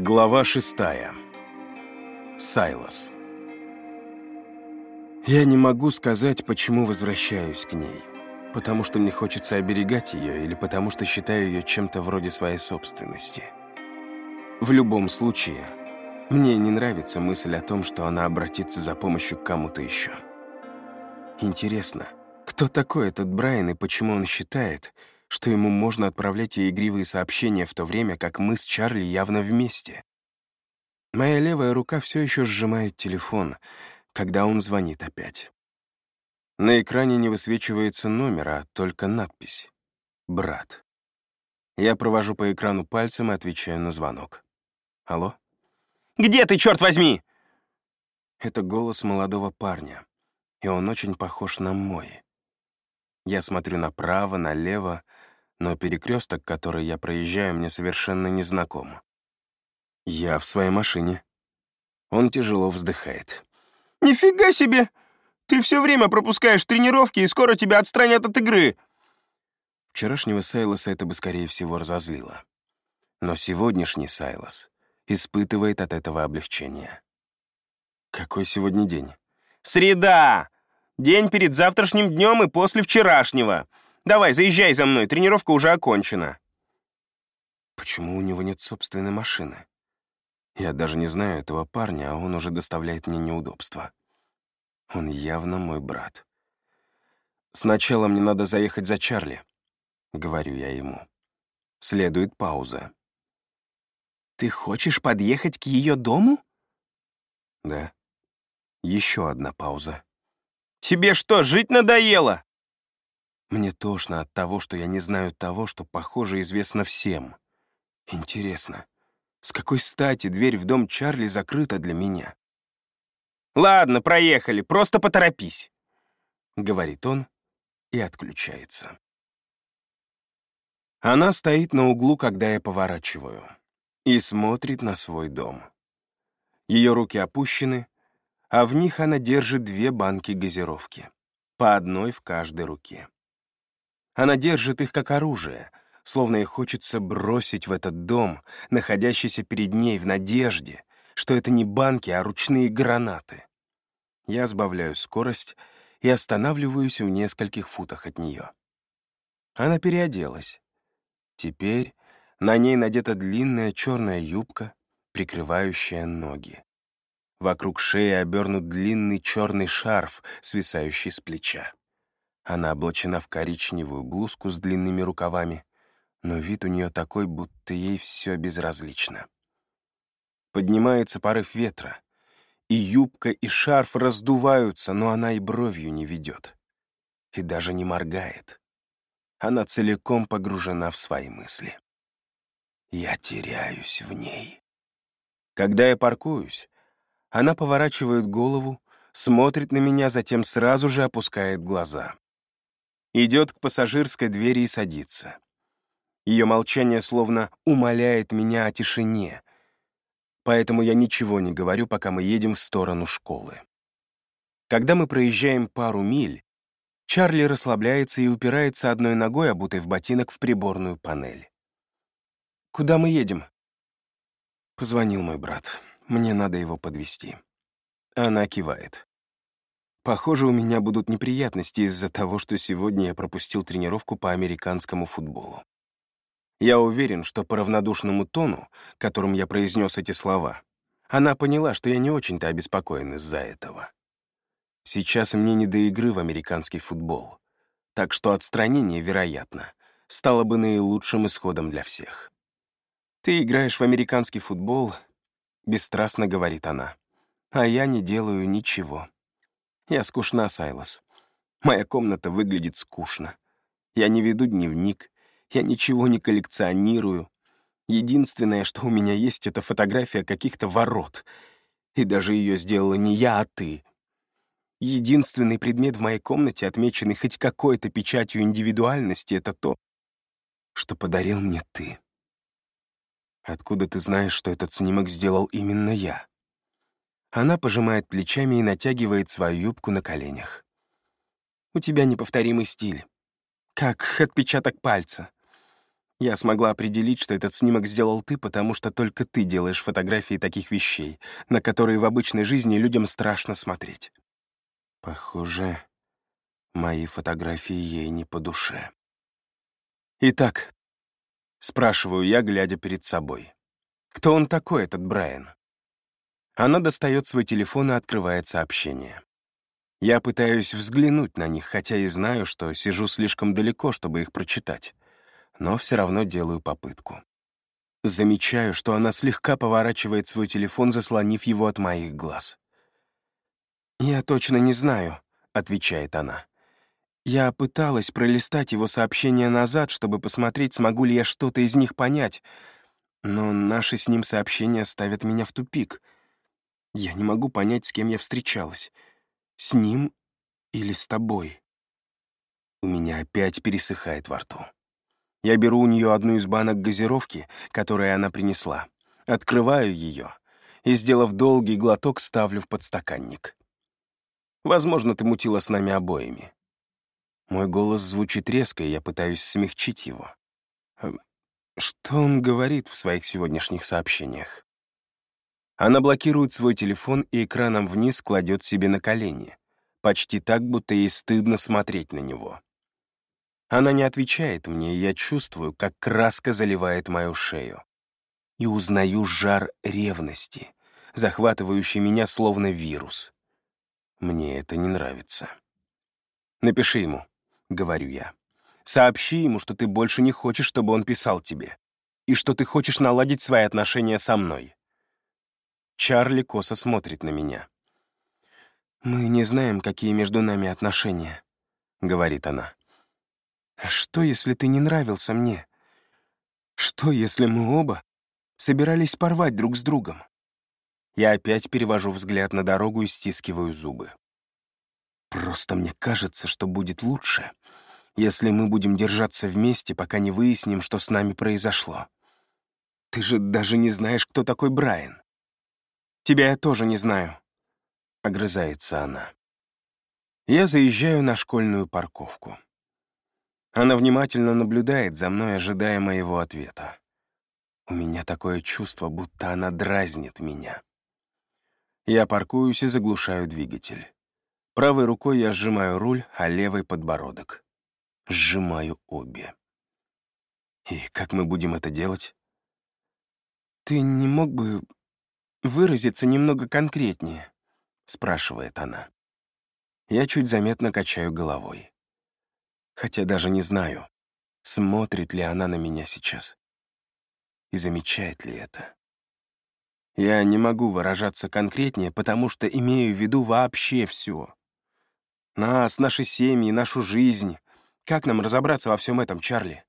Глава шестая. Сайлос. Я не могу сказать, почему возвращаюсь к ней. Потому что мне хочется оберегать ее или потому что считаю ее чем-то вроде своей собственности. В любом случае, мне не нравится мысль о том, что она обратится за помощью к кому-то еще. Интересно, кто такой этот Брайан и почему он считает, что ему можно отправлять ей игривые сообщения в то время, как мы с Чарли явно вместе. Моя левая рука все еще сжимает телефон, когда он звонит опять. На экране не высвечивается номер, а только надпись «Брат». Я провожу по экрану пальцем и отвечаю на звонок. «Алло?» «Где ты, черт возьми?» Это голос молодого парня, и он очень похож на мой. Я смотрю направо, налево, но перекресток, который я проезжаю, мне совершенно не знаком. Я в своей машине. Он тяжело вздыхает. «Нифига себе! Ты все время пропускаешь тренировки, и скоро тебя отстранят от игры!» Вчерашнего Сайлоса это бы, скорее всего, разозлило. Но сегодняшний Сайлос испытывает от этого облегчение. Какой сегодня день? «Среда! День перед завтрашним днем и после вчерашнего. Давай, заезжай за мной, тренировка уже окончена». Почему у него нет собственной машины? Я даже не знаю этого парня, а он уже доставляет мне неудобства. Он явно мой брат. «Сначала мне надо заехать за Чарли», — говорю я ему. Следует пауза. «Ты хочешь подъехать к ее дому?» «Да». Еще одна пауза. «Тебе что, жить надоело?» Мне тошно от того, что я не знаю того, что, похоже, известно всем. Интересно, с какой стати дверь в дом Чарли закрыта для меня? «Ладно, проехали, просто поторопись», — говорит он и отключается. Она стоит на углу, когда я поворачиваю, и смотрит на свой дом. Ее руки опущены, а в них она держит две банки газировки, по одной в каждой руке. Она держит их как оружие, словно ей хочется бросить в этот дом, находящийся перед ней в надежде, что это не банки, а ручные гранаты. Я сбавляю скорость и останавливаюсь в нескольких футах от нее. Она переоделась. Теперь на ней надета длинная черная юбка, прикрывающая ноги. Вокруг шеи обернут длинный черный шарф, свисающий с плеча. Она облачена в коричневую блузку с длинными рукавами, но вид у нее такой, будто ей все безразлично. Поднимается порыв ветра, и юбка, и шарф раздуваются, но она и бровью не ведет. И даже не моргает. Она целиком погружена в свои мысли. Я теряюсь в ней. Когда я паркуюсь, она поворачивает голову, смотрит на меня, затем сразу же опускает глаза идет к пассажирской двери и садится. Ее молчание словно умоляет меня о тишине, поэтому я ничего не говорю, пока мы едем в сторону школы. Когда мы проезжаем пару миль, Чарли расслабляется и упирается одной ногой, обутой в ботинок, в приборную панель. «Куда мы едем?» Позвонил мой брат. Мне надо его подвести. Она кивает. Похоже, у меня будут неприятности из-за того, что сегодня я пропустил тренировку по американскому футболу. Я уверен, что по равнодушному тону, которым я произнес эти слова, она поняла, что я не очень-то обеспокоен из-за этого. Сейчас мне не до игры в американский футбол, так что отстранение, вероятно, стало бы наилучшим исходом для всех. «Ты играешь в американский футбол», — бесстрастно говорит она, «а я не делаю ничего». Я скучна, Сайлос. Моя комната выглядит скучно. Я не веду дневник, я ничего не коллекционирую. Единственное, что у меня есть, это фотография каких-то ворот. И даже ее сделала не я, а ты. Единственный предмет в моей комнате, отмеченный хоть какой-то печатью индивидуальности, это то, что подарил мне ты. Откуда ты знаешь, что этот снимок сделал именно я? Она пожимает плечами и натягивает свою юбку на коленях. «У тебя неповторимый стиль. Как отпечаток пальца. Я смогла определить, что этот снимок сделал ты, потому что только ты делаешь фотографии таких вещей, на которые в обычной жизни людям страшно смотреть. Похоже, мои фотографии ей не по душе. Итак, спрашиваю я, глядя перед собой. Кто он такой, этот Брайан? Она достает свой телефон и открывает сообщение. Я пытаюсь взглянуть на них, хотя и знаю, что сижу слишком далеко, чтобы их прочитать но все равно делаю попытку. Замечаю, что она слегка поворачивает свой телефон, заслонив его от моих глаз. «Я точно не знаю», — отвечает она. «Я пыталась пролистать его сообщения назад, чтобы посмотреть, смогу ли я что-то из них понять, но наши с ним сообщения ставят меня в тупик. Я не могу понять, с кем я встречалась. С ним или с тобой?» У меня опять пересыхает во рту. Я беру у нее одну из банок газировки, которую она принесла, открываю ее и, сделав долгий глоток, ставлю в подстаканник. Возможно, ты мутила с нами обоими. Мой голос звучит резко, и я пытаюсь смягчить его. Эм, что он говорит в своих сегодняшних сообщениях? Она блокирует свой телефон и экраном вниз кладет себе на колени, почти так, будто ей стыдно смотреть на него. Она не отвечает мне, и я чувствую, как краска заливает мою шею. И узнаю жар ревности, захватывающий меня словно вирус. Мне это не нравится. «Напиши ему», — говорю я. «Сообщи ему, что ты больше не хочешь, чтобы он писал тебе, и что ты хочешь наладить свои отношения со мной». Чарли косо смотрит на меня. «Мы не знаем, какие между нами отношения», — говорит она. А что, если ты не нравился мне? Что, если мы оба собирались порвать друг с другом? Я опять перевожу взгляд на дорогу и стискиваю зубы. Просто мне кажется, что будет лучше, если мы будем держаться вместе, пока не выясним, что с нами произошло. Ты же даже не знаешь, кто такой Брайан. Тебя я тоже не знаю, — огрызается она. Я заезжаю на школьную парковку. Она внимательно наблюдает за мной, ожидая моего ответа. У меня такое чувство, будто она дразнит меня. Я паркуюсь и заглушаю двигатель. Правой рукой я сжимаю руль, а левой — подбородок. Сжимаю обе. И как мы будем это делать? «Ты не мог бы выразиться немного конкретнее?» — спрашивает она. Я чуть заметно качаю головой хотя даже не знаю, смотрит ли она на меня сейчас и замечает ли это. Я не могу выражаться конкретнее, потому что имею в виду вообще все. Нас, наши семьи, нашу жизнь. Как нам разобраться во всем этом, Чарли?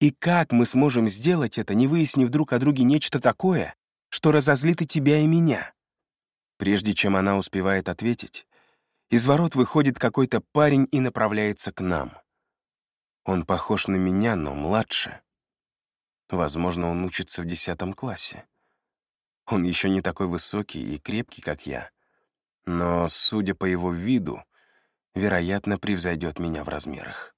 И как мы сможем сделать это, не выяснив друг о друге нечто такое, что разозлит и тебя, и меня? Прежде чем она успевает ответить, из ворот выходит какой-то парень и направляется к нам. Он похож на меня, но младше. Возможно, он учится в десятом классе. Он еще не такой высокий и крепкий, как я. Но, судя по его виду, вероятно, превзойдет меня в размерах.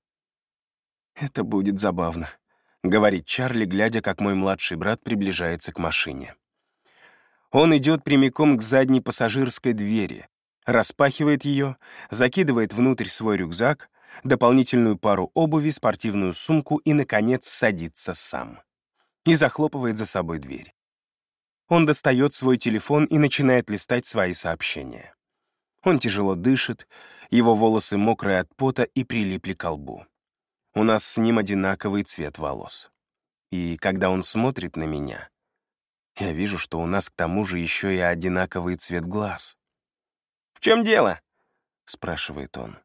«Это будет забавно», — говорит Чарли, глядя, как мой младший брат приближается к машине. Он идет прямиком к задней пассажирской двери, распахивает ее, закидывает внутрь свой рюкзак, дополнительную пару обуви, спортивную сумку и, наконец, садится сам. И захлопывает за собой дверь. Он достает свой телефон и начинает листать свои сообщения. Он тяжело дышит, его волосы мокрые от пота и прилипли к лбу. У нас с ним одинаковый цвет волос. И когда он смотрит на меня, я вижу, что у нас к тому же еще и одинаковый цвет глаз. «В чем дело?» — спрашивает он.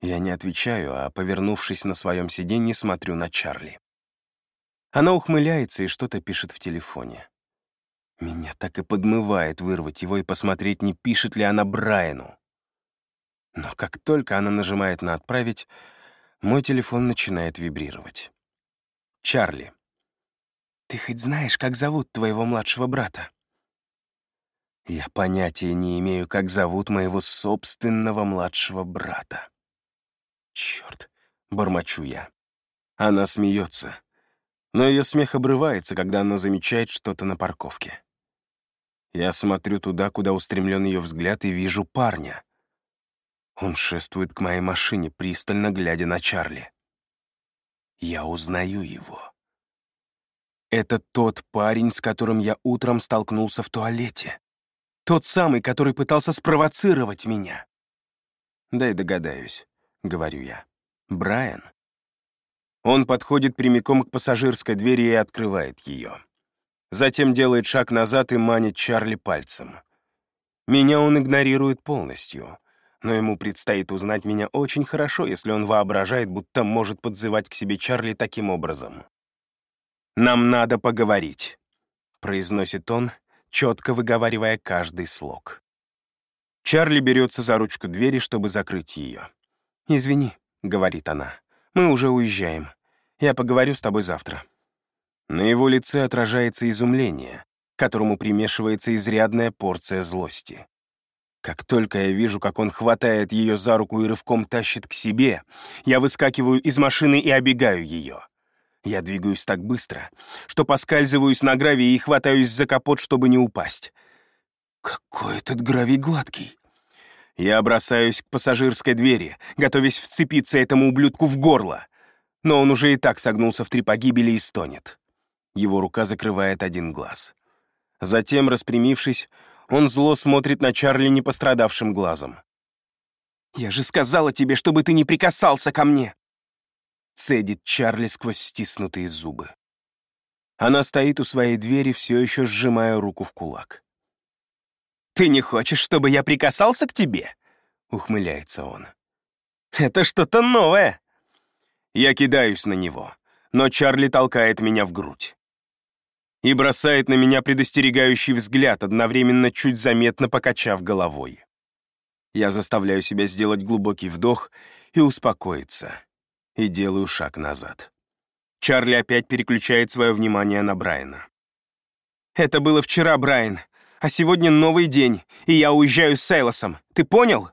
Я не отвечаю, а, повернувшись на своем сиденье, смотрю на Чарли. Она ухмыляется и что-то пишет в телефоне. Меня так и подмывает вырвать его и посмотреть, не пишет ли она Брайану. Но как только она нажимает на «Отправить», мой телефон начинает вибрировать. «Чарли, ты хоть знаешь, как зовут твоего младшего брата?» Я понятия не имею, как зовут моего собственного младшего брата. Черт, бормочу я. Она смеется. Но ее смех обрывается, когда она замечает что-то на парковке. Я смотрю туда, куда устремлен ее взгляд, и вижу парня. Он шествует к моей машине, пристально глядя на Чарли. Я узнаю его. Это тот парень, с которым я утром столкнулся в туалете. Тот самый, который пытался спровоцировать меня. «Дай догадаюсь», — говорю я. «Брайан?» Он подходит прямиком к пассажирской двери и открывает ее. Затем делает шаг назад и манит Чарли пальцем. Меня он игнорирует полностью, но ему предстоит узнать меня очень хорошо, если он воображает, будто может подзывать к себе Чарли таким образом. «Нам надо поговорить», — произносит он, четко выговаривая каждый слог. Чарли берется за ручку двери, чтобы закрыть ее. «Извини», — говорит она, — «мы уже уезжаем. Я поговорю с тобой завтра». На его лице отражается изумление, которому примешивается изрядная порция злости. Как только я вижу, как он хватает ее за руку и рывком тащит к себе, я выскакиваю из машины и обегаю ее. Я двигаюсь так быстро, что поскальзываюсь на гравии и хватаюсь за капот, чтобы не упасть. Какой этот гравий гладкий. Я бросаюсь к пассажирской двери, готовясь вцепиться этому ублюдку в горло. Но он уже и так согнулся в три погибели и стонет. Его рука закрывает один глаз. Затем, распрямившись, он зло смотрит на Чарли непострадавшим глазом. «Я же сказала тебе, чтобы ты не прикасался ко мне!» Цедит Чарли сквозь стиснутые зубы. Она стоит у своей двери, все еще сжимая руку в кулак. «Ты не хочешь, чтобы я прикасался к тебе?» — ухмыляется он. «Это что-то новое!» Я кидаюсь на него, но Чарли толкает меня в грудь и бросает на меня предостерегающий взгляд, одновременно чуть заметно покачав головой. Я заставляю себя сделать глубокий вдох и успокоиться и делаю шаг назад. Чарли опять переключает свое внимание на Брайана. «Это было вчера, Брайан, а сегодня новый день, и я уезжаю с Сейлосом. Ты понял?»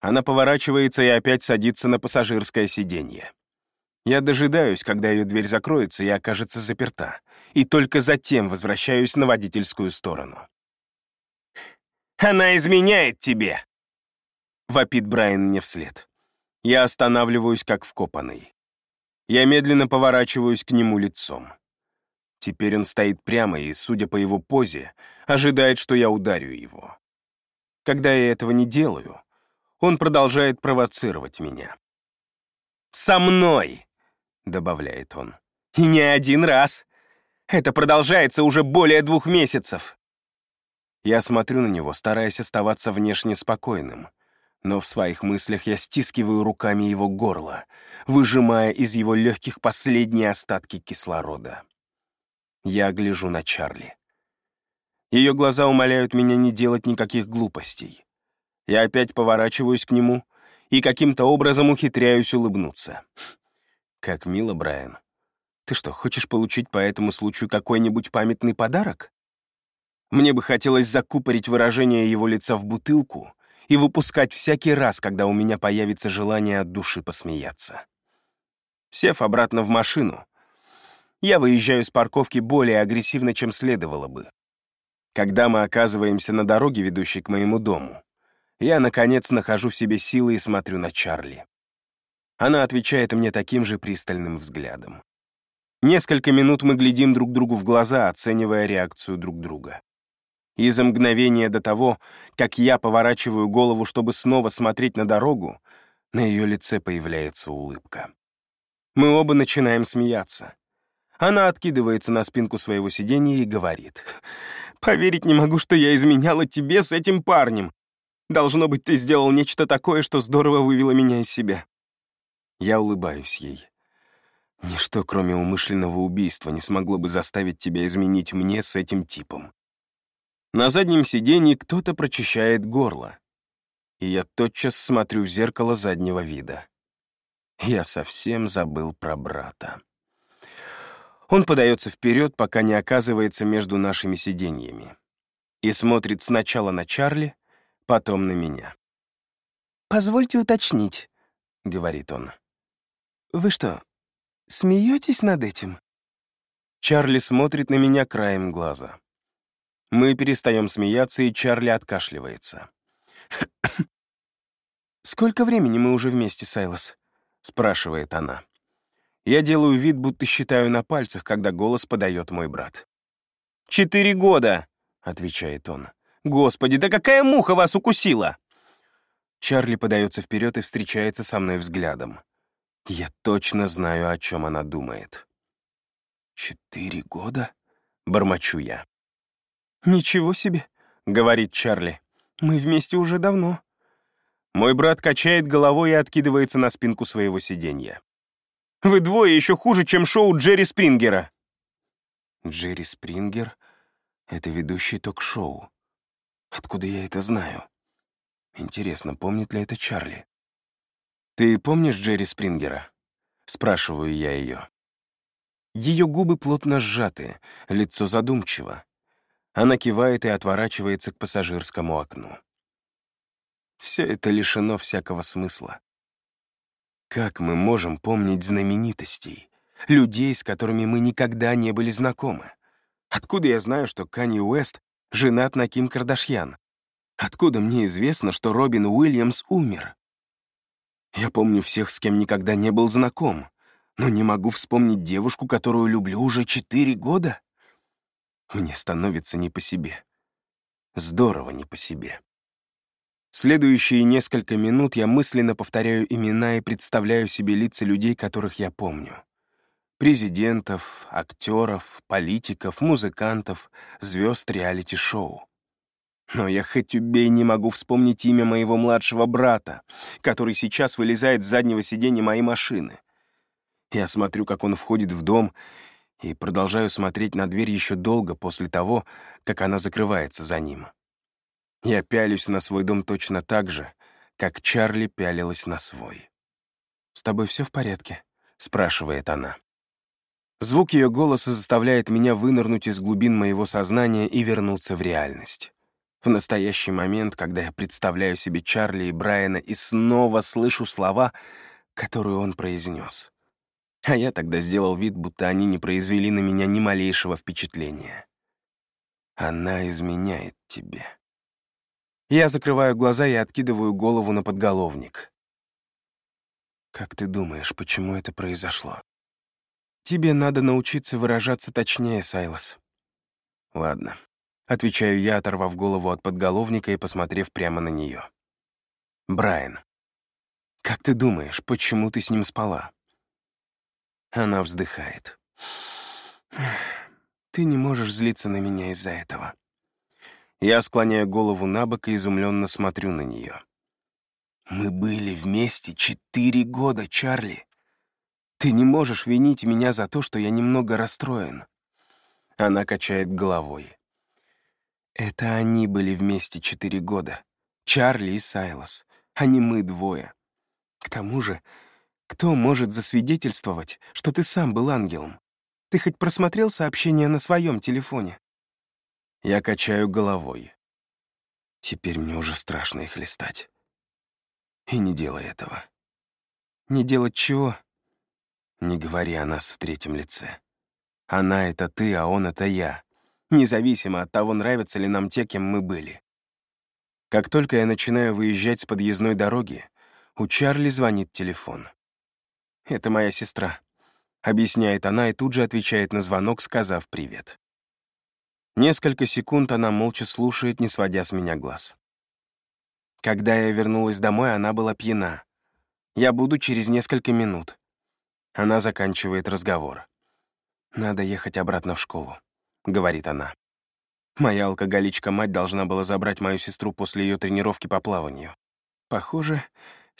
Она поворачивается и опять садится на пассажирское сиденье. Я дожидаюсь, когда ее дверь закроется и окажется заперта, и только затем возвращаюсь на водительскую сторону. «Она изменяет тебе!» — вопит Брайан мне вслед. Я останавливаюсь, как вкопанный. Я медленно поворачиваюсь к нему лицом. Теперь он стоит прямо и, судя по его позе, ожидает, что я ударю его. Когда я этого не делаю, он продолжает провоцировать меня. «Со мной!» — добавляет он. «И не один раз. Это продолжается уже более двух месяцев». Я смотрю на него, стараясь оставаться внешне спокойным но в своих мыслях я стискиваю руками его горло, выжимая из его легких последние остатки кислорода. Я гляжу на Чарли. Ее глаза умоляют меня не делать никаких глупостей. Я опять поворачиваюсь к нему и каким-то образом ухитряюсь улыбнуться. Как мило, Брайан. Ты что, хочешь получить по этому случаю какой-нибудь памятный подарок? Мне бы хотелось закупорить выражение его лица в бутылку и выпускать всякий раз, когда у меня появится желание от души посмеяться. Сев обратно в машину, я выезжаю с парковки более агрессивно, чем следовало бы. Когда мы оказываемся на дороге, ведущей к моему дому, я, наконец, нахожу в себе силы и смотрю на Чарли. Она отвечает мне таким же пристальным взглядом. Несколько минут мы глядим друг другу в глаза, оценивая реакцию друг друга и за мгновение до того, как я поворачиваю голову, чтобы снова смотреть на дорогу, на ее лице появляется улыбка. Мы оба начинаем смеяться. Она откидывается на спинку своего сиденья и говорит. «Поверить не могу, что я изменяла тебе с этим парнем. Должно быть, ты сделал нечто такое, что здорово вывело меня из себя». Я улыбаюсь ей. Ничто, кроме умышленного убийства, не смогло бы заставить тебя изменить мне с этим типом. На заднем сиденье кто-то прочищает горло. И я тотчас смотрю в зеркало заднего вида. Я совсем забыл про брата. Он подается вперед, пока не оказывается между нашими сиденьями. И смотрит сначала на Чарли, потом на меня. «Позвольте уточнить», — говорит он. «Вы что, смеетесь над этим?» Чарли смотрит на меня краем глаза. Мы перестаем смеяться, и Чарли откашливается. «Сколько времени мы уже вместе, Сайлос?» — спрашивает она. Я делаю вид, будто считаю на пальцах, когда голос подает мой брат. «Четыре года!» — отвечает он. «Господи, да какая муха вас укусила!» Чарли подается вперед и встречается со мной взглядом. Я точно знаю, о чем она думает. «Четыре года?» — бормочу я. «Ничего себе», — говорит Чарли. «Мы вместе уже давно». Мой брат качает головой и откидывается на спинку своего сиденья. «Вы двое еще хуже, чем шоу Джерри Спрингера». Джерри Спрингер — это ведущий ток-шоу. Откуда я это знаю? Интересно, помнит ли это Чарли? «Ты помнишь Джерри Спрингера?» — спрашиваю я ее. Ее губы плотно сжаты, лицо задумчиво. Она кивает и отворачивается к пассажирскому окну. Все это лишено всякого смысла. Как мы можем помнить знаменитостей, людей, с которыми мы никогда не были знакомы? Откуда я знаю, что Канни Уэст женат на Ким Кардашьян? Откуда мне известно, что Робин Уильямс умер? Я помню всех, с кем никогда не был знаком, но не могу вспомнить девушку, которую люблю уже четыре года. Мне становится не по себе. Здорово не по себе. Следующие несколько минут я мысленно повторяю имена и представляю себе лица людей, которых я помню. Президентов, актеров, политиков, музыкантов, звезд реалити-шоу. Но я хоть убей не могу вспомнить имя моего младшего брата, который сейчас вылезает с заднего сиденья моей машины. Я смотрю, как он входит в дом, и продолжаю смотреть на дверь еще долго после того, как она закрывается за ним. Я пялюсь на свой дом точно так же, как Чарли пялилась на свой. «С тобой все в порядке?» — спрашивает она. Звук ее голоса заставляет меня вынырнуть из глубин моего сознания и вернуться в реальность. В настоящий момент, когда я представляю себе Чарли и Брайана и снова слышу слова, которые он произнес. А я тогда сделал вид, будто они не произвели на меня ни малейшего впечатления. Она изменяет тебе. Я закрываю глаза и откидываю голову на подголовник. Как ты думаешь, почему это произошло? Тебе надо научиться выражаться точнее, Сайлос. Ладно. Отвечаю я, оторвав голову от подголовника и посмотрев прямо на нее. Брайан, как ты думаешь, почему ты с ним спала? Она вздыхает. «Ты не можешь злиться на меня из-за этого». Я склоняю голову на бок и изумленно смотрю на нее. «Мы были вместе четыре года, Чарли. Ты не можешь винить меня за то, что я немного расстроен». Она качает головой. «Это они были вместе четыре года. Чарли и Сайлос, а не мы двое. К тому же кто может засвидетельствовать, что ты сам был ангелом? Ты хоть просмотрел сообщения на своем телефоне?» Я качаю головой. Теперь мне уже страшно их листать. И не делай этого. Не делать чего? Не говори о нас в третьем лице. Она — это ты, а он — это я. Независимо от того, нравятся ли нам те, кем мы были. Как только я начинаю выезжать с подъездной дороги, у Чарли звонит телефон. «Это моя сестра», — объясняет она и тут же отвечает на звонок, сказав «привет». Несколько секунд она молча слушает, не сводя с меня глаз. Когда я вернулась домой, она была пьяна. Я буду через несколько минут. Она заканчивает разговор. «Надо ехать обратно в школу», — говорит она. Моя алкоголичка-мать должна была забрать мою сестру после ее тренировки по плаванию. Похоже,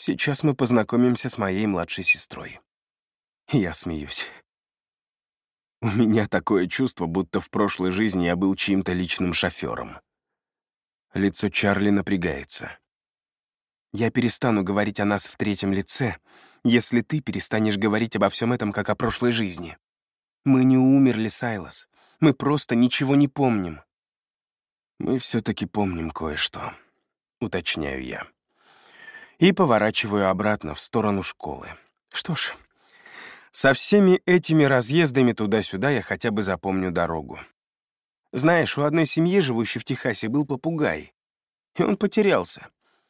Сейчас мы познакомимся с моей младшей сестрой. Я смеюсь. У меня такое чувство, будто в прошлой жизни я был чьим-то личным шофером. Лицо Чарли напрягается. Я перестану говорить о нас в третьем лице, если ты перестанешь говорить обо всем этом, как о прошлой жизни. Мы не умерли, Сайлос. Мы просто ничего не помним. Мы все-таки помним кое-что, уточняю я и поворачиваю обратно в сторону школы. Что ж, Со всеми этими разъездами туда-сюда я хотя бы запомню дорогу. Знаешь, у одной семьи, живущей в Техасе, был попугай. И он потерялся.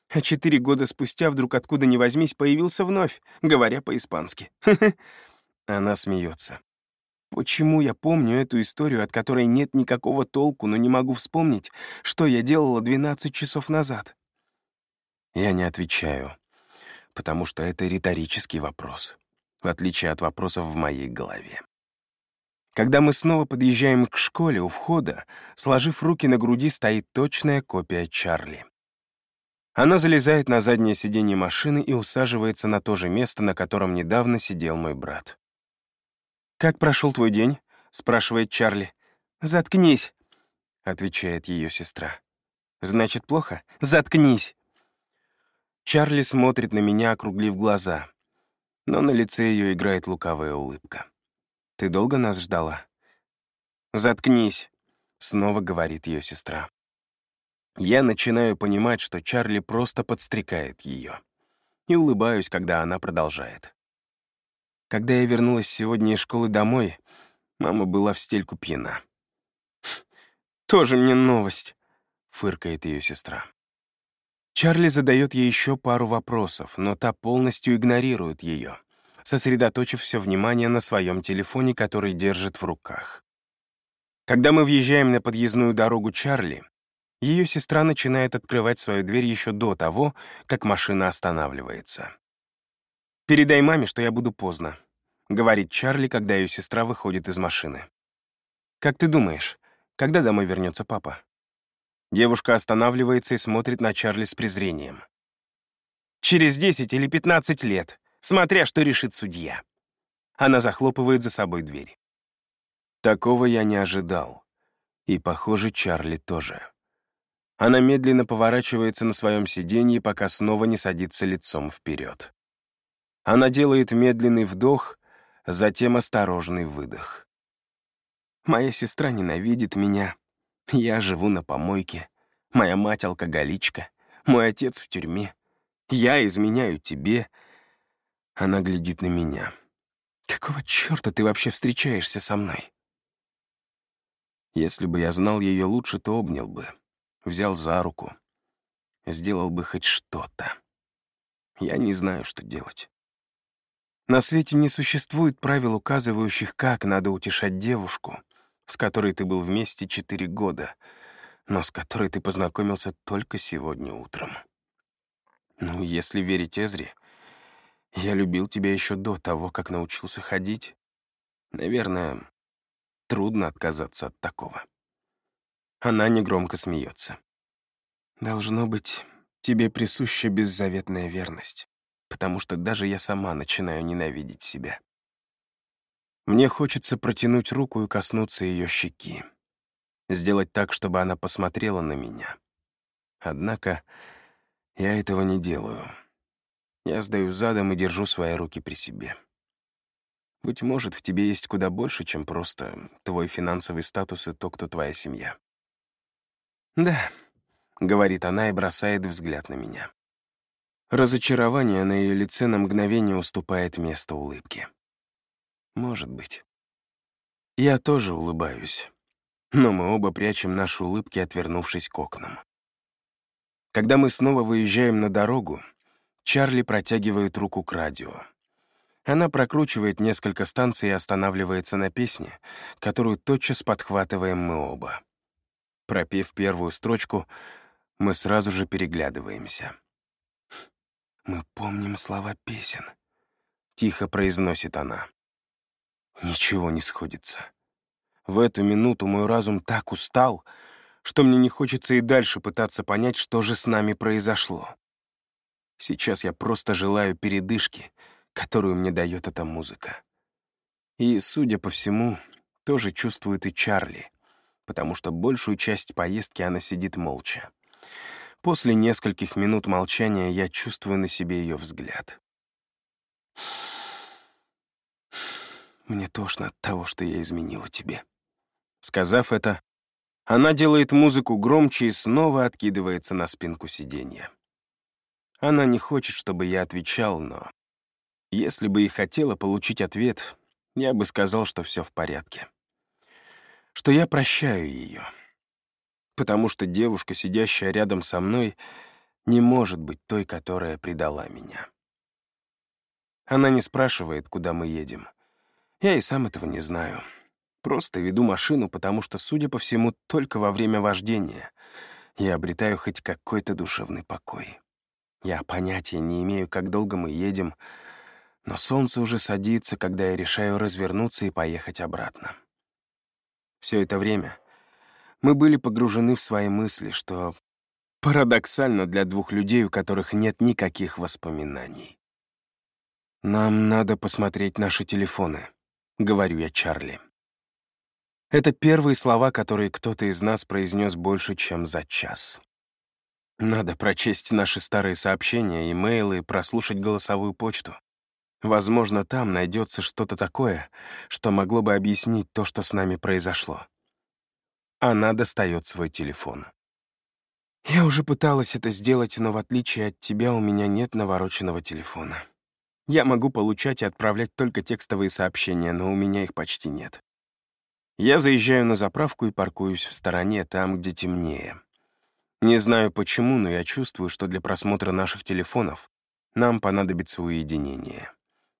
А четыре года спустя вдруг откуда ни возьмись появился вновь, говоря по-испански. Она смеется. Почему я помню эту историю, от которой нет никакого толку, но не могу вспомнить, что я делала 12 часов назад? Я не отвечаю, потому что это риторический вопрос, в отличие от вопросов в моей голове. Когда мы снова подъезжаем к школе, у входа, сложив руки на груди, стоит точная копия Чарли. Она залезает на заднее сиденье машины и усаживается на то же место, на котором недавно сидел мой брат. «Как прошел твой день?» — спрашивает Чарли. «Заткнись», — отвечает ее сестра. «Значит, плохо? Заткнись!» Чарли смотрит на меня, округлив глаза, но на лице ее играет лукавая улыбка. «Ты долго нас ждала?» «Заткнись», — снова говорит ее сестра. Я начинаю понимать, что Чарли просто подстрекает ее. И улыбаюсь, когда она продолжает. Когда я вернулась сегодня из школы домой, мама была в стельку пьяна. «Тоже мне новость», — фыркает ее сестра. Чарли задает ей еще пару вопросов, но та полностью игнорирует ее, сосредоточив все внимание на своем телефоне, который держит в руках. Когда мы въезжаем на подъездную дорогу Чарли, ее сестра начинает открывать свою дверь еще до того, как машина останавливается. «Передай маме, что я буду поздно», — говорит Чарли, когда ее сестра выходит из машины. «Как ты думаешь, когда домой вернется папа?» Девушка останавливается и смотрит на Чарли с презрением. «Через 10 или 15 лет, смотря что решит судья». Она захлопывает за собой дверь. Такого я не ожидал. И, похоже, Чарли тоже. Она медленно поворачивается на своем сиденье, пока снова не садится лицом вперед. Она делает медленный вдох, затем осторожный выдох. Моя сестра ненавидит меня. Я живу на помойке. Моя мать алкоголичка. Мой отец в тюрьме. Я изменяю тебе. Она глядит на меня. Какого черта ты вообще встречаешься со мной? Если бы я знал ее лучше, то обнял бы, взял за руку, сделал бы хоть что-то. Я не знаю, что делать. На свете не существует правил, указывающих, как надо утешать девушку, с которой ты был вместе четыре года, но с которой ты познакомился только сегодня утром. Ну, если верить Эзре, я любил тебя еще до того, как научился ходить. Наверное, трудно отказаться от такого. Она негромко смеется. Должно быть, тебе присуща беззаветная верность потому что даже я сама начинаю ненавидеть себя. Мне хочется протянуть руку и коснуться ее щеки. Сделать так, чтобы она посмотрела на меня. Однако я этого не делаю. Я сдаю задом и держу свои руки при себе. Быть может, в тебе есть куда больше, чем просто твой финансовый статус и то, кто твоя семья. «Да», — говорит она и бросает взгляд на меня. Разочарование на ее лице на мгновение уступает место улыбке. Может быть. Я тоже улыбаюсь, но мы оба прячем наши улыбки, отвернувшись к окнам. Когда мы снова выезжаем на дорогу, Чарли протягивает руку к радио. Она прокручивает несколько станций и останавливается на песне, которую тотчас подхватываем мы оба. Пропев первую строчку, мы сразу же переглядываемся. «Мы помним слова песен», — тихо произносит она. Ничего не сходится. В эту минуту мой разум так устал, что мне не хочется и дальше пытаться понять, что же с нами произошло. Сейчас я просто желаю передышки, которую мне дает эта музыка. И, судя по всему, тоже чувствует и Чарли, потому что большую часть поездки она сидит молча. После нескольких минут молчания я чувствую на себе ее взгляд. Мне тошно от того, что я изменила тебе. Сказав это, она делает музыку громче и снова откидывается на спинку сиденья. Она не хочет, чтобы я отвечал, но Если бы и хотела получить ответ, я бы сказал, что все в порядке. Что я прощаю ее. Потому что девушка, сидящая рядом со мной, не может быть той, которая предала меня. Она не спрашивает, куда мы едем. Я и сам этого не знаю. Просто веду машину, потому что, судя по всему, только во время вождения я обретаю хоть какой-то душевный покой. Я понятия не имею, как долго мы едем, но солнце уже садится, когда я решаю развернуться и поехать обратно. Все это время мы были погружены в свои мысли, что парадоксально для двух людей, у которых нет никаких воспоминаний. «Нам надо посмотреть наши телефоны», — говорю я Чарли. Это первые слова, которые кто-то из нас произнес больше, чем за час. Надо прочесть наши старые сообщения, имейлы, прослушать голосовую почту. Возможно, там найдется что-то такое, что могло бы объяснить то, что с нами произошло. Она достает свой телефон. Я уже пыталась это сделать, но в отличие от тебя у меня нет навороченного телефона. Я могу получать и отправлять только текстовые сообщения, но у меня их почти нет. Я заезжаю на заправку и паркуюсь в стороне, там, где темнее. Не знаю почему, но я чувствую, что для просмотра наших телефонов нам понадобится уединение.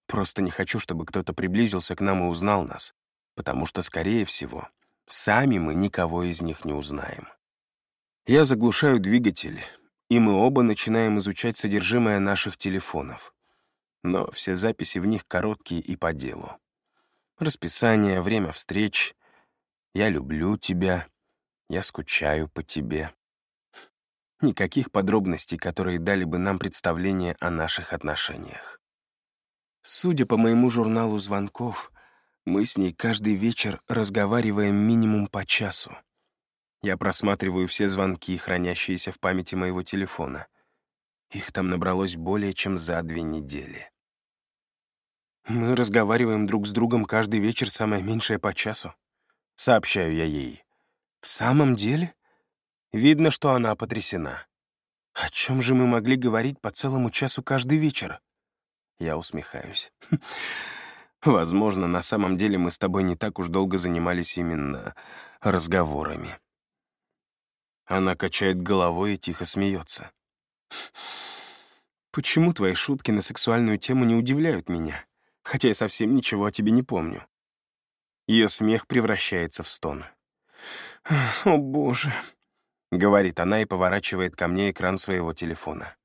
Просто не хочу, чтобы кто-то приблизился к нам и узнал нас, потому что, скорее всего, сами мы никого из них не узнаем. Я заглушаю двигатель, и мы оба начинаем изучать содержимое наших телефонов. Но все записи в них короткие и по делу. Расписание, время встреч. Я люблю тебя. Я скучаю по тебе. Никаких подробностей, которые дали бы нам представление о наших отношениях. Судя по моему журналу звонков, мы с ней каждый вечер разговариваем минимум по часу. Я просматриваю все звонки, хранящиеся в памяти моего телефона. Их там набралось более чем за две недели. Мы разговариваем друг с другом каждый вечер самое меньшее по часу. Сообщаю я ей. В самом деле? Видно, что она потрясена. О чем же мы могли говорить по целому часу каждый вечер? Я усмехаюсь. Возможно, на самом деле мы с тобой не так уж долго занимались именно разговорами. Она качает головой и тихо смеется. Почему твои шутки на сексуальную тему не удивляют меня, хотя я совсем ничего о тебе не помню? Ее смех превращается в стон. «О, боже», — говорит она и поворачивает ко мне экран своего телефона.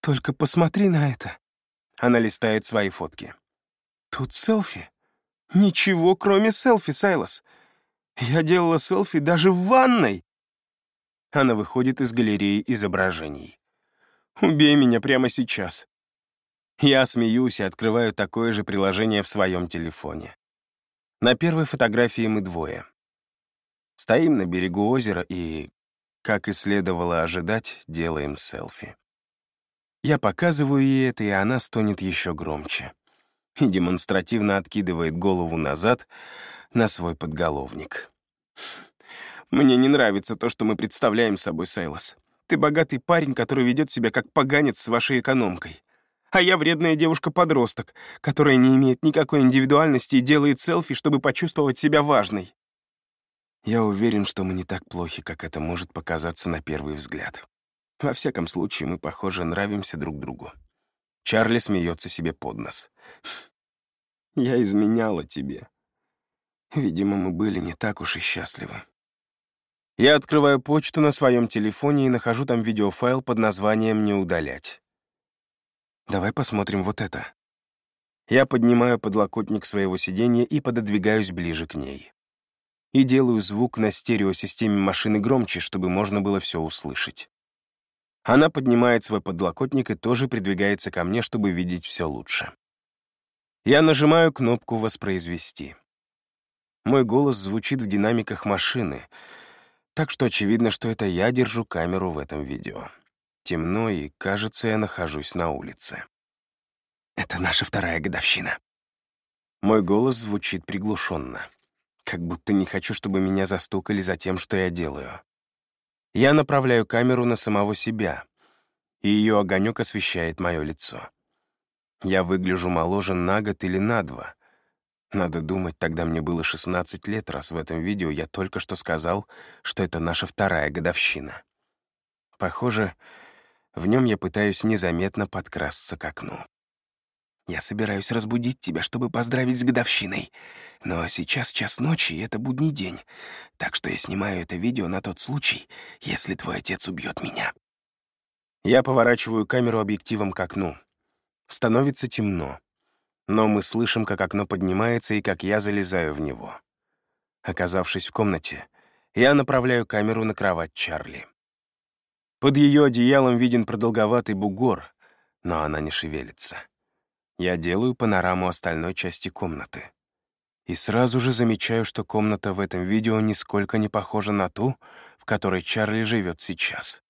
«Только посмотри на это. Она листает свои фотки. «Тут селфи? Ничего, кроме селфи, Сайлос. Я делала селфи даже в ванной!» Она выходит из галереи изображений. «Убей меня прямо сейчас!» Я смеюсь и открываю такое же приложение в своем телефоне. На первой фотографии мы двое. Стоим на берегу озера и, как и следовало ожидать, делаем селфи. Я показываю ей это, и она стонет еще громче. И демонстративно откидывает голову назад на свой подголовник. «Мне не нравится то, что мы представляем собой, Сайлос. Ты богатый парень, который ведет себя как поганец с вашей экономкой. А я вредная девушка-подросток, которая не имеет никакой индивидуальности и делает селфи, чтобы почувствовать себя важной. Я уверен, что мы не так плохи, как это может показаться на первый взгляд. Во всяком случае, мы, похоже, нравимся друг другу. Чарли смеется себе под нос. «Я изменяла тебе. Видимо, мы были не так уж и счастливы». Я открываю почту на своем телефоне и нахожу там видеофайл под названием «Не удалять». Давай посмотрим вот это. Я поднимаю подлокотник своего сиденья и пододвигаюсь ближе к ней. И делаю звук на стереосистеме машины громче, чтобы можно было все услышать. Она поднимает свой подлокотник и тоже придвигается ко мне, чтобы видеть все лучше. Я нажимаю кнопку «Воспроизвести». Мой голос звучит в динамиках машины, так что очевидно, что это я держу камеру в этом видео. Темно, и, кажется, я нахожусь на улице. Это наша вторая годовщина. Мой голос звучит приглушенно, как будто не хочу, чтобы меня застукали за тем, что я делаю. Я направляю камеру на самого себя, и ее огонек освещает мое лицо. Я выгляжу моложе на год или на два. Надо думать, тогда мне было 16 лет, раз в этом видео я только что сказал, что это наша вторая годовщина. Похоже, в нем я пытаюсь незаметно подкрасться к окну. Я собираюсь разбудить тебя, чтобы поздравить с годовщиной. Но сейчас час ночи, и это будний день. Так что я снимаю это видео на тот случай, если твой отец убьет меня. Я поворачиваю камеру объективом к окну. Становится темно. Но мы слышим, как окно поднимается и как я залезаю в него. Оказавшись в комнате, я направляю камеру на кровать Чарли. Под ее одеялом виден продолговатый бугор, но она не шевелится. Я делаю панораму остальной части комнаты. И сразу же замечаю, что комната в этом видео нисколько не похожа на ту, в которой Чарли живет сейчас.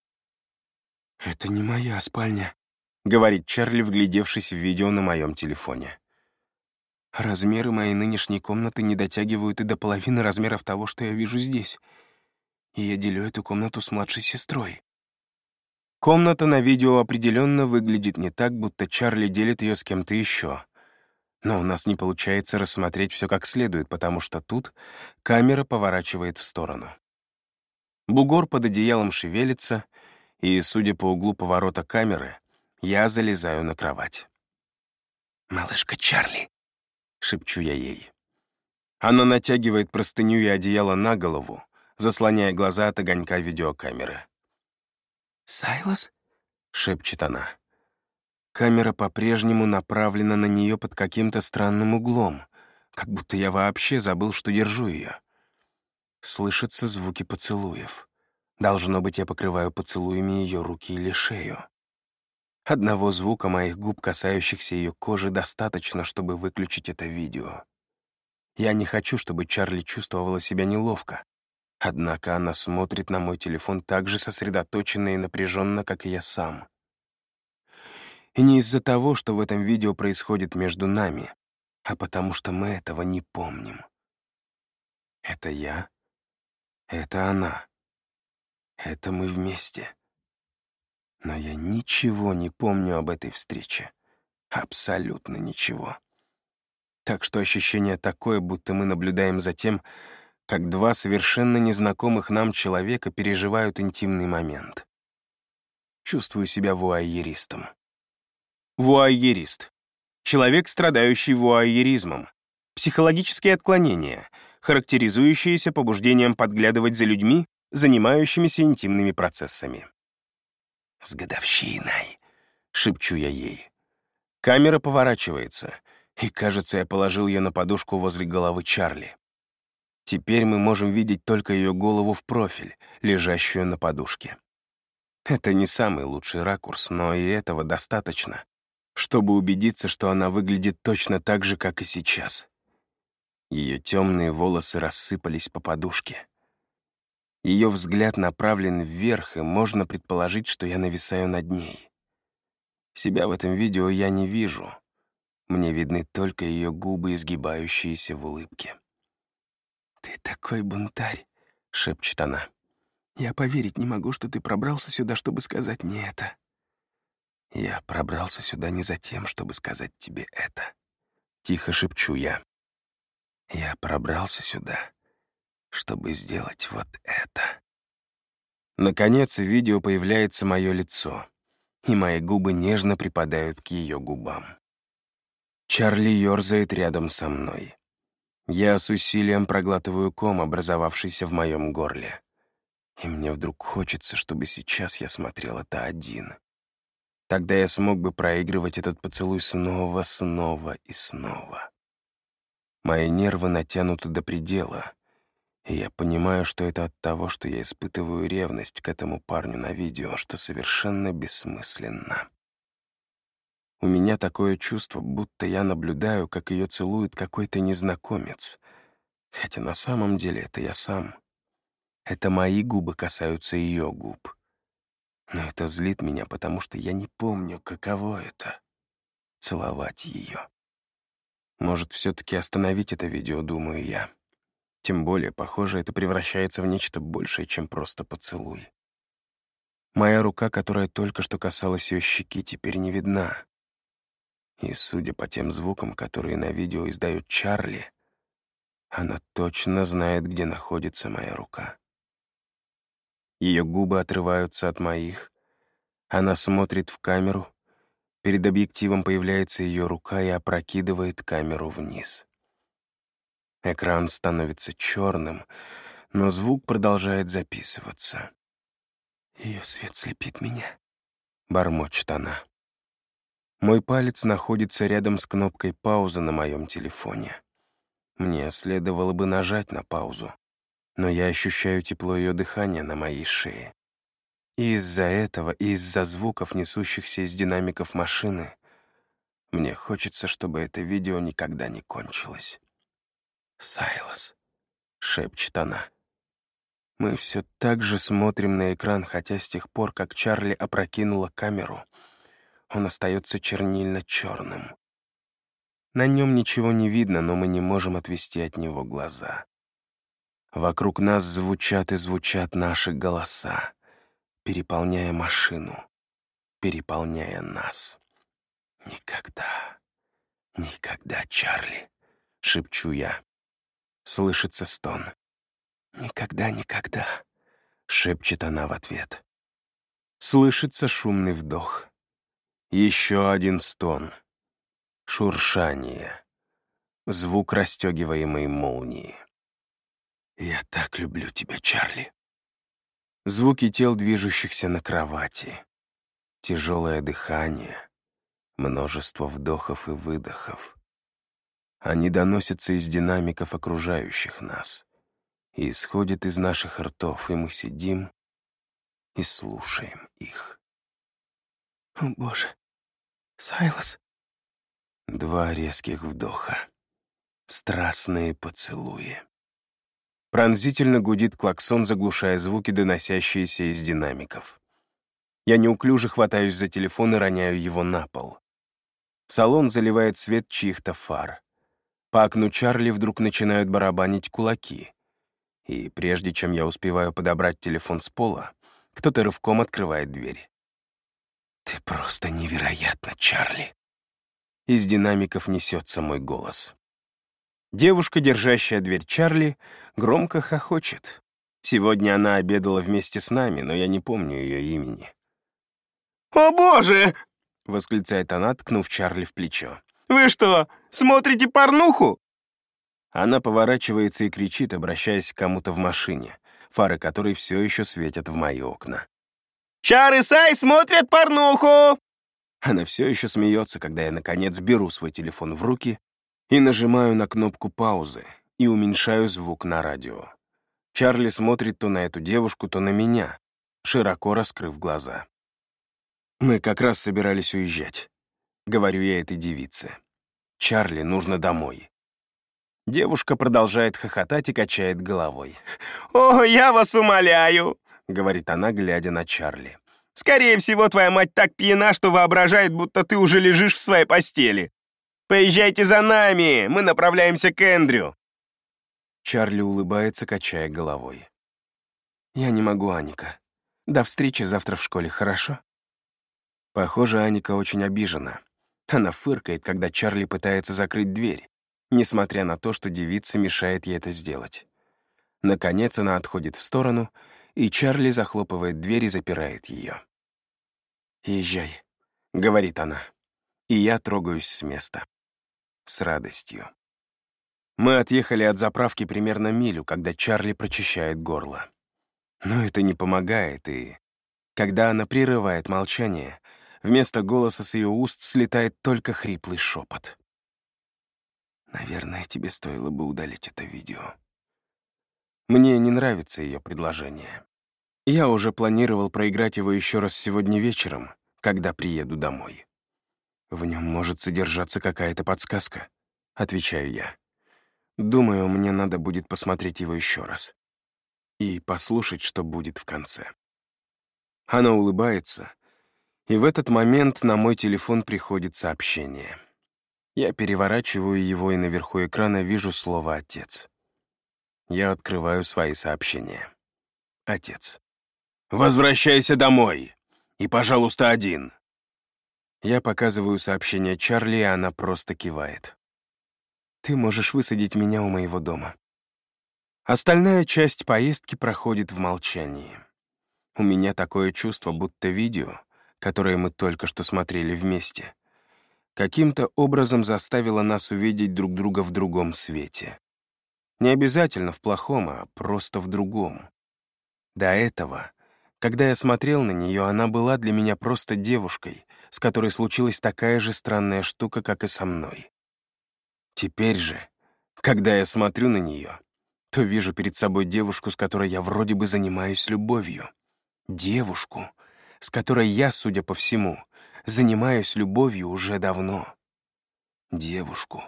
«Это не моя спальня», — говорит Чарли, вглядевшись в видео на моем телефоне. «Размеры моей нынешней комнаты не дотягивают и до половины размеров того, что я вижу здесь. И я делю эту комнату с младшей сестрой. Комната на видео определенно выглядит не так, будто Чарли делит ее с кем-то еще. Но у нас не получается рассмотреть все как следует, потому что тут камера поворачивает в сторону. Бугор под одеялом шевелится, и, судя по углу поворота камеры, я залезаю на кровать. «Малышка Чарли», — шепчу я ей. Она натягивает простыню и одеяло на голову, заслоняя глаза от огонька видеокамеры. «Сайлас?» — шепчет она. Камера по-прежнему направлена на нее под каким-то странным углом, как будто я вообще забыл, что держу ее. Слышатся звуки поцелуев. Должно быть, я покрываю поцелуями ее руки или шею. Одного звука моих губ, касающихся ее кожи, достаточно, чтобы выключить это видео. Я не хочу, чтобы Чарли чувствовала себя неловко. Однако она смотрит на мой телефон так же сосредоточенно и напряженно, как и я сам. И не из-за того, что в этом видео происходит между нами, а потому что мы этого не помним. Это я, это она, это мы вместе. Но я ничего не помню об этой встрече. Абсолютно ничего. Так что ощущение такое, будто мы наблюдаем за тем, как два совершенно незнакомых нам человека переживают интимный момент. Чувствую себя вуайеристом. Вуайерист. Человек, страдающий вуайеризмом. Психологические отклонения, характеризующиеся побуждением подглядывать за людьми, занимающимися интимными процессами. «С годовщиной!» — шепчу я ей. Камера поворачивается, и, кажется, я положил ее на подушку возле головы Чарли. Теперь мы можем видеть только ее голову в профиль, лежащую на подушке. Это не самый лучший ракурс, но и этого достаточно, чтобы убедиться, что она выглядит точно так же, как и сейчас. Ее темные волосы рассыпались по подушке. Ее взгляд направлен вверх, и можно предположить, что я нависаю над ней. Себя в этом видео я не вижу. Мне видны только ее губы, изгибающиеся в улыбке. «Ты такой бунтарь», — шепчет она. «Я поверить не могу, что ты пробрался сюда, чтобы сказать мне это». «Я пробрался сюда не за тем, чтобы сказать тебе это», — тихо шепчу я. «Я пробрался сюда, чтобы сделать вот это». Наконец, в видео появляется мое лицо, и мои губы нежно припадают к ее губам. Чарли ерзает рядом со мной. Я с усилием проглатываю ком, образовавшийся в моем горле. И мне вдруг хочется, чтобы сейчас я смотрел это один. Тогда я смог бы проигрывать этот поцелуй снова, снова и снова. Мои нервы натянуты до предела, я понимаю, что это от того, что я испытываю ревность к этому парню на видео, что совершенно бессмысленно. У меня такое чувство, будто я наблюдаю, как ее целует какой-то незнакомец. Хотя на самом деле это я сам. Это мои губы касаются ее губ. Но это злит меня, потому что я не помню, каково это — целовать ее. Может, все-таки остановить это видео, думаю я. Тем более, похоже, это превращается в нечто большее, чем просто поцелуй. Моя рука, которая только что касалась ее щеки, теперь не видна. И судя по тем звукам, которые на видео издает Чарли, она точно знает, где находится моя рука. Ее губы отрываются от моих, она смотрит в камеру, перед объективом появляется ее рука и опрокидывает камеру вниз. Экран становится черным, но звук продолжает записываться. Ее свет слепит меня, бормочет она. Мой палец находится рядом с кнопкой паузы на моем телефоне. Мне следовало бы нажать на паузу, но я ощущаю тепло ее дыхания на моей шее. Из-за этого, и из-за звуков, несущихся из динамиков машины, мне хочется, чтобы это видео никогда не кончилось. «Сайлос», — шепчет она. Мы все так же смотрим на экран, хотя с тех пор, как Чарли опрокинула камеру, он остается чернильно-черным. На нем ничего не видно, но мы не можем отвести от него глаза. Вокруг нас звучат и звучат наши голоса, переполняя машину, переполняя нас. «Никогда, никогда, Чарли!» — шепчу я. Слышится стон. «Никогда, никогда!» — шепчет она в ответ. Слышится шумный вдох. Еще один стон — Шуршание. Звук расстегиваемой молнии. «Я так люблю тебя, Чарли». Звуки тел, движущихся на кровати. Тяжелое дыхание. Множество вдохов и выдохов. Они доносятся из динамиков окружающих нас и исходят из наших ртов, и мы сидим и слушаем их. «О, Боже! Сайлос!» Два резких вдоха. Страстные поцелуи. Пронзительно гудит клаксон, заглушая звуки, доносящиеся из динамиков. Я неуклюже хватаюсь за телефон и роняю его на пол. Салон заливает свет чьих-то фар. По окну Чарли вдруг начинают барабанить кулаки. И прежде чем я успеваю подобрать телефон с пола, кто-то рывком открывает дверь. «Ты просто невероятно, Чарли!» Из динамиков несется мой голос. Девушка, держащая дверь Чарли, громко хохочет. Сегодня она обедала вместе с нами, но я не помню ее имени. «О, боже!» — восклицает она, ткнув Чарли в плечо. «Вы что, смотрите порнуху?» Она поворачивается и кричит, обращаясь к кому-то в машине, фары которой все еще светят в мои окна. «Чар и Сай смотрят порнуху!» Она все еще смеется, когда я, наконец, беру свой телефон в руки и нажимаю на кнопку паузы и уменьшаю звук на радио. Чарли смотрит то на эту девушку, то на меня, широко раскрыв глаза. «Мы как раз собирались уезжать», — говорю я этой девице. «Чарли нужно домой». Девушка продолжает хохотать и качает головой. «О, я вас умоляю!» — говорит она, глядя на Чарли. Скорее всего, твоя мать так пьяна, что воображает, будто ты уже лежишь в своей постели. Поезжайте за нами, мы направляемся к Эндрю». Чарли улыбается, качая головой. «Я не могу, Аника. До встречи завтра в школе, хорошо?» Похоже, Аника очень обижена. Она фыркает, когда Чарли пытается закрыть дверь, несмотря на то, что девица мешает ей это сделать. Наконец она отходит в сторону — и Чарли захлопывает дверь и запирает ее. «Езжай», — говорит она, и я трогаюсь с места. С радостью. Мы отъехали от заправки примерно милю, когда Чарли прочищает горло. Но это не помогает, и... Когда она прерывает молчание, вместо голоса с ее уст слетает только хриплый шепот. «Наверное, тебе стоило бы удалить это видео». Мне не нравится ее предложение. Я уже планировал проиграть его еще раз сегодня вечером, когда приеду домой. В нем может содержаться какая-то подсказка, отвечаю я. Думаю, мне надо будет посмотреть его еще раз. И послушать, что будет в конце. Она улыбается, и в этот момент на мой телефон приходит сообщение. Я переворачиваю его, и наверху экрана вижу слово «отец». Я открываю свои сообщения. Отец. «Возвращайся домой. И, пожалуйста, один». Я показываю сообщение Чарли, и она просто кивает. «Ты можешь высадить меня у моего дома». Остальная часть поездки проходит в молчании. У меня такое чувство, будто видео, которое мы только что смотрели вместе, каким-то образом заставило нас увидеть друг друга в другом свете. Не обязательно в плохом, а просто в другом. До этого, когда я смотрел на нее, она была для меня просто девушкой, с которой случилась такая же странная штука, как и со мной. Теперь же, когда я смотрю на нее, то вижу перед собой девушку, с которой я вроде бы занимаюсь любовью. Девушку, с которой я, судя по всему, занимаюсь любовью уже давно. Девушку,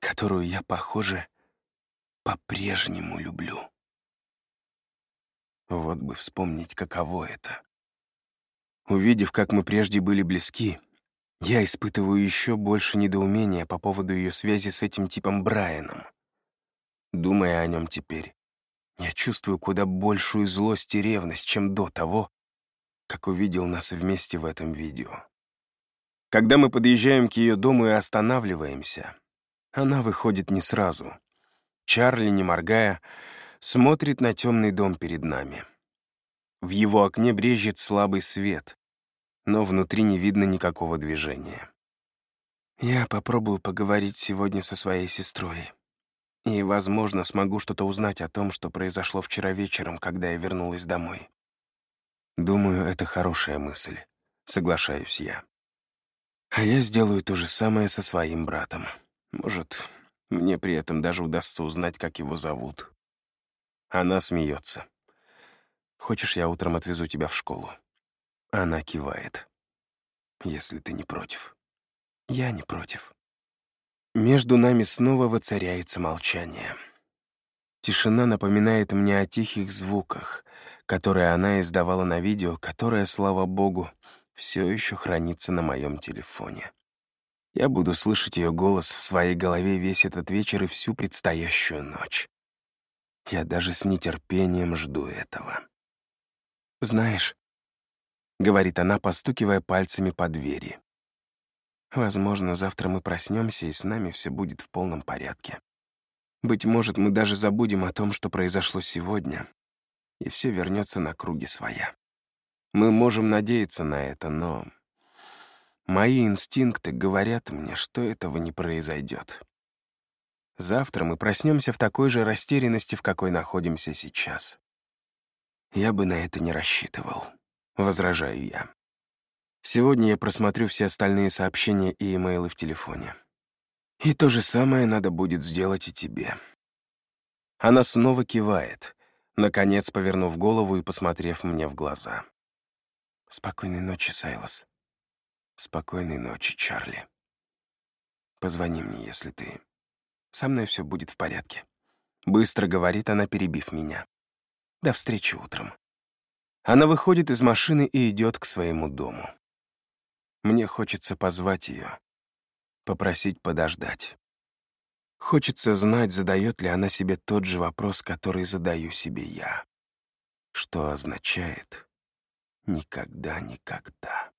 которую я, похоже, по-прежнему люблю. Вот бы вспомнить, каково это. Увидев, как мы прежде были близки, я испытываю еще больше недоумения по поводу ее связи с этим типом Брайаном. Думая о нем теперь, я чувствую куда большую злость и ревность, чем до того, как увидел нас вместе в этом видео. Когда мы подъезжаем к ее дому и останавливаемся, она выходит не сразу. Чарли, не моргая, смотрит на темный дом перед нами. В его окне брежет слабый свет, но внутри не видно никакого движения. Я попробую поговорить сегодня со своей сестрой. И, возможно, смогу что-то узнать о том, что произошло вчера вечером, когда я вернулась домой. Думаю, это хорошая мысль. Соглашаюсь я. А я сделаю то же самое со своим братом. Может, мне при этом даже удастся узнать, как его зовут. Она смеется. Хочешь, я утром отвезу тебя в школу? Она кивает. Если ты не против. Я не против. Между нами снова воцаряется молчание. Тишина напоминает мне о тихих звуках, которые она издавала на видео, которое, слава богу, все еще хранится на моем телефоне. Я буду слышать ее голос в своей голове весь этот вечер и всю предстоящую ночь. Я даже с нетерпением жду этого. «Знаешь», — говорит она, постукивая пальцами по двери, Возможно, завтра мы проснемся, и с нами все будет в полном порядке. Быть может, мы даже забудем о том, что произошло сегодня, и все вернется на круги своя. Мы можем надеяться на это, но мои инстинкты говорят мне, что этого не произойдет. Завтра мы проснемся в такой же растерянности, в какой находимся сейчас. Я бы на это не рассчитывал, возражаю я. Сегодня я просмотрю все остальные сообщения и имейлы в телефоне. И то же самое надо будет сделать и тебе. Она снова кивает, наконец повернув голову и посмотрев мне в глаза. Спокойной ночи, Сайлос. Спокойной ночи, Чарли. Позвони мне, если ты... Со мной все будет в порядке. Быстро говорит она, перебив меня. До встречи утром. Она выходит из машины и идет к своему дому. Мне хочется позвать ее, попросить подождать. Хочется знать, задает ли она себе тот же вопрос, который задаю себе я. Что означает «никогда-никогда».